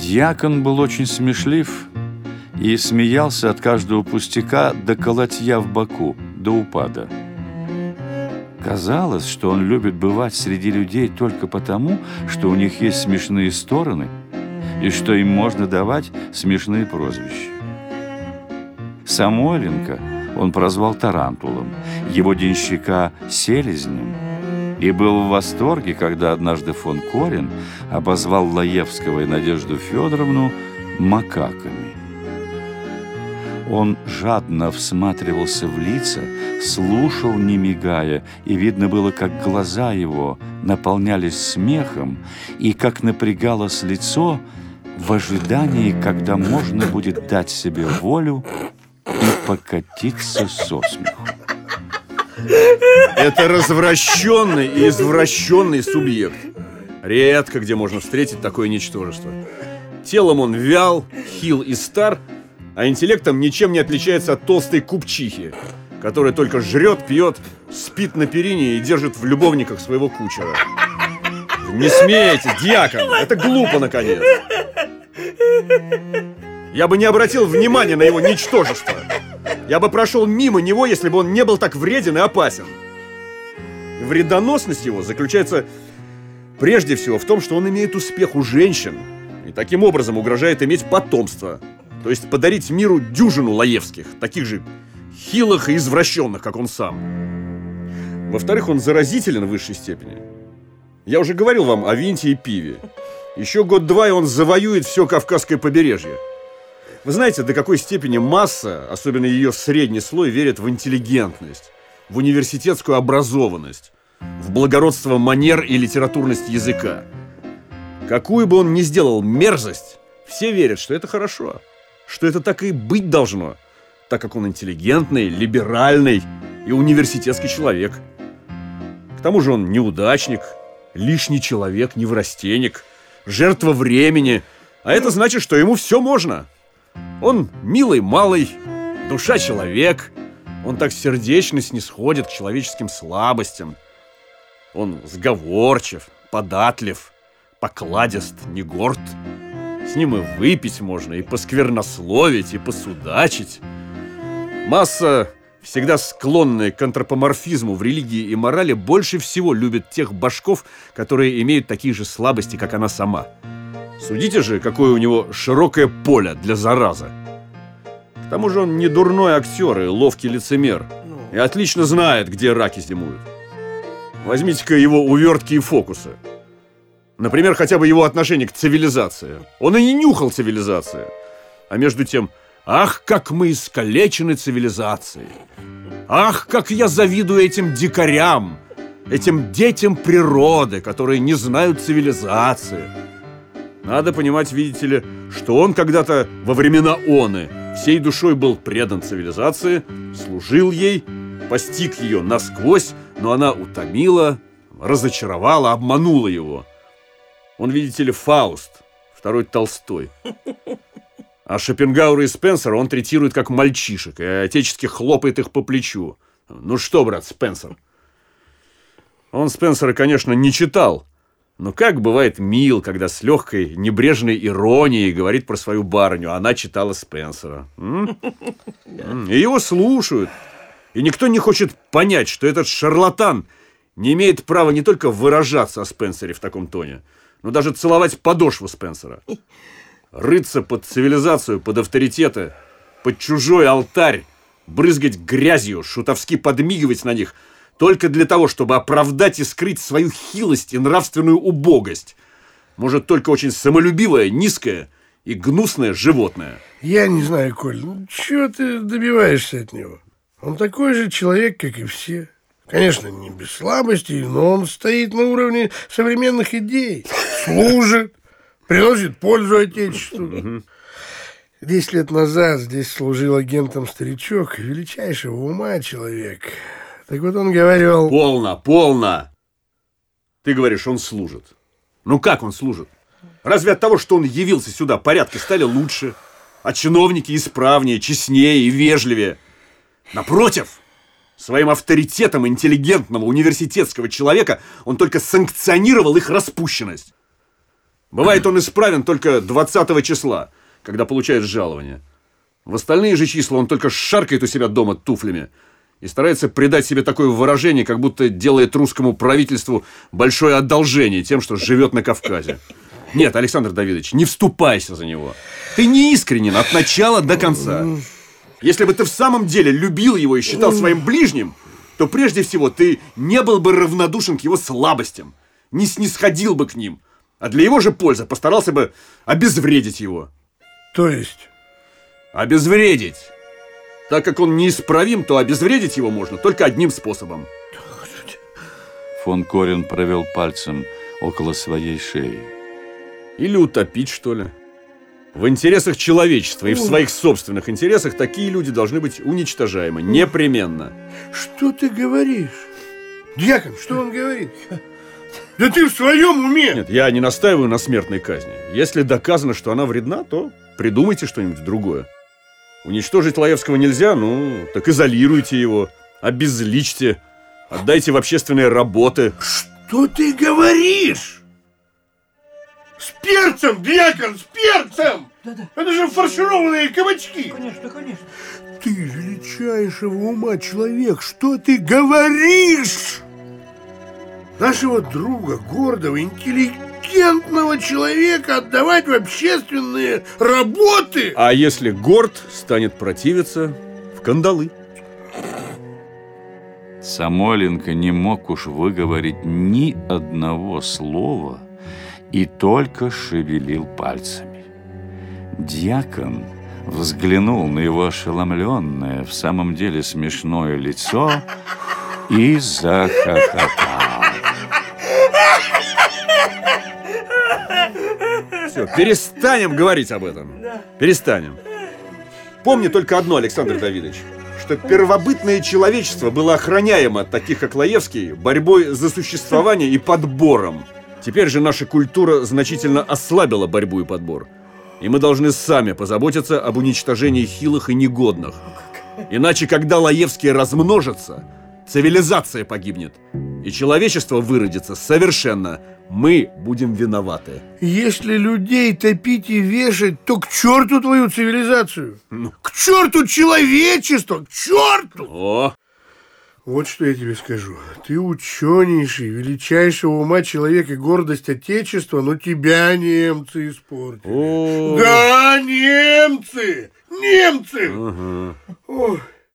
Дьякон был очень смешлив и смеялся от каждого пустяка до колотья в боку, до упада. Казалось, что он любит бывать среди людей только потому, что у них есть смешные стороны и что им можно давать смешные прозвища. Самойленко он прозвал Тарантулом, его денщика – Селезнем, и был в восторге, когда однажды фон Корин обозвал Лаевского и Надежду Федоровну макаками. Он жадно всматривался в лица, слушал, не мигая, и видно было, как глаза его наполнялись смехом и как напрягалось лицо в ожидании, когда можно будет дать себе волю и покатиться со смеху. Это развращенный и извращенный субъект. Редко где можно встретить такое ничтожество. Телом он вял, хил и стар, а интеллектом ничем не отличается от толстой купчихи, которая только жрет, пьет, спит на перине и держит в любовниках своего кучера. Не смейтесь, дьякон, это глупо, наконец. Я бы не обратил внимания на его ничтожество. Я бы прошел мимо него, если бы он не был так вреден и опасен. Вредоносность его заключается прежде всего в том, что он имеет успех у женщин и таким образом угрожает иметь потомство. То есть подарить миру дюжину Лаевских, таких же хилых и извращенных, как он сам. Во-вторых, он заразителен в высшей степени. Я уже говорил вам о винте и пиве. Еще год-два, и он завоюет все Кавказское побережье. Вы знаете, до какой степени масса, особенно ее средний слой, верит в интеллигентность, в университетскую образованность, в благородство манер и литературность языка. Какую бы он ни сделал мерзость, все верят, что это хорошо, что это так и быть должно, так как он интеллигентный, либеральный и университетский человек. К тому же он неудачник, лишний человек, неврастенник, жертва времени, а это значит, что ему все можно – он милый малый, душа человек. Он так сердечно снисходит к человеческим слабостям. Он сговорчив, податлив, покладист, не горд. С ним и выпить можно, и посквернословить, и посудачить. Масса, всегда склонная к антропоморфизму в религии и морали, больше всего любит тех башков, которые имеют такие же слабости, как она сама – Судите же, какое у него широкое поле для зараза. К тому же он не дурной актер и ловкий лицемер. И отлично знает, где раки зимуют. Возьмите-ка его увертки и фокусы. Например, хотя бы его отношение к цивилизации. Он и не нюхал цивилизации. А между тем, ах, как мы искалечены цивилизацией. Ах, как я завидую этим дикарям, этим детям природы, которые не знают цивилизации. Надо понимать, видите ли, что он когда-то во времена оны всей душой был предан цивилизации, служил ей, постиг ее насквозь, но она утомила, разочаровала, обманула его. Он, видите ли, Фауст, второй Толстой. А Шопенгаура и Спенсера он третирует как мальчишек и отечески хлопает их по плечу. Ну что, брат, Спенсер? Он Спенсера, конечно, не читал, но как бывает мил, когда с легкой, небрежной иронией говорит про свою барыню, а она читала Спенсера. И его слушают. И никто не хочет понять, что этот шарлатан не имеет права не только выражаться о Спенсере в таком тоне, но даже целовать подошву Спенсера. Рыться под цивилизацию, под авторитеты, под чужой алтарь, брызгать грязью, шутовски подмигивать на них – только для того, чтобы оправдать и скрыть свою хилость и нравственную убогость. Может, только очень самолюбивое, низкое и гнусное животное. Я не знаю, Коль, ну чего ты добиваешься от него? Он такой же человек, как и все. Конечно, не без слабостей, но он стоит на уровне современных идей. Служит, приносит пользу Отечеству. Десять лет назад здесь служил агентом старичок, величайшего ума человек. Так вот он говорил... Полно, полно! Ты говоришь, он служит. Ну как он служит? Разве от того, что он явился сюда, порядки стали лучше? А чиновники исправнее, честнее и вежливее? Напротив, своим авторитетом интеллигентного университетского человека он только санкционировал их распущенность. Бывает, он исправен только 20 числа, когда получает жалование. В остальные же числа он только шаркает у себя дома туфлями и старается придать себе такое выражение, как будто делает русскому правительству большое одолжение тем, что живет на Кавказе. Нет, Александр Давидович, не вступайся за него. Ты не искренен от начала до конца. Если бы ты в самом деле любил его и считал своим ближним, то прежде всего ты не был бы равнодушен к его слабостям, не снисходил бы к ним, а для его же пользы постарался бы обезвредить его. То есть? Обезвредить. Так как он неисправим, то обезвредить его можно только одним способом. Фон Корин провел пальцем около своей шеи. Или утопить, что ли. В интересах человечества и в своих собственных интересах такие люди должны быть уничтожаемы. Непременно. Что ты говоришь? Дьякон, что он говорит? Да ты в своем уме! Нет, я не настаиваю на смертной казни. Если доказано, что она вредна, то придумайте что-нибудь другое. Уничтожить Лаевского нельзя, ну, так изолируйте его, обезличьте, отдайте в общественные работы. Что ты говоришь? С перцем, дьякон, с перцем! Да-да. Это же фаршированные кабачки! Конечно, конечно. Ты величайшего ума человек, что ты говоришь? Нашего друга, гордого, интеллигентного человека отдавать в общественные работы? А если горд станет противиться, в кандалы. Самойленко не мог уж выговорить ни одного слова и только шевелил пальцами. Дьякон взглянул на его ошеломленное, в самом деле смешное лицо и захохотал. Все, перестанем говорить об этом. Перестанем. Помни только одно, Александр Давидович, что первобытное человечество было охраняемо от таких, как Лаевский, борьбой за существование и подбором. Теперь же наша культура значительно ослабила борьбу и подбор. И мы должны сами позаботиться об уничтожении хилых и негодных. Иначе, когда Лаевские размножатся, цивилизация погибнет. И человечество выродится совершенно. Мы будем виноваты. Если людей топить и вешать, то к черту твою цивилизацию! К черту человечество! К черту! О, Вот что я тебе скажу. Ты ученейший, величайшего ума человек и гордость Отечества, но тебя немцы испортили. о. Да, немцы! Немцы! Ой,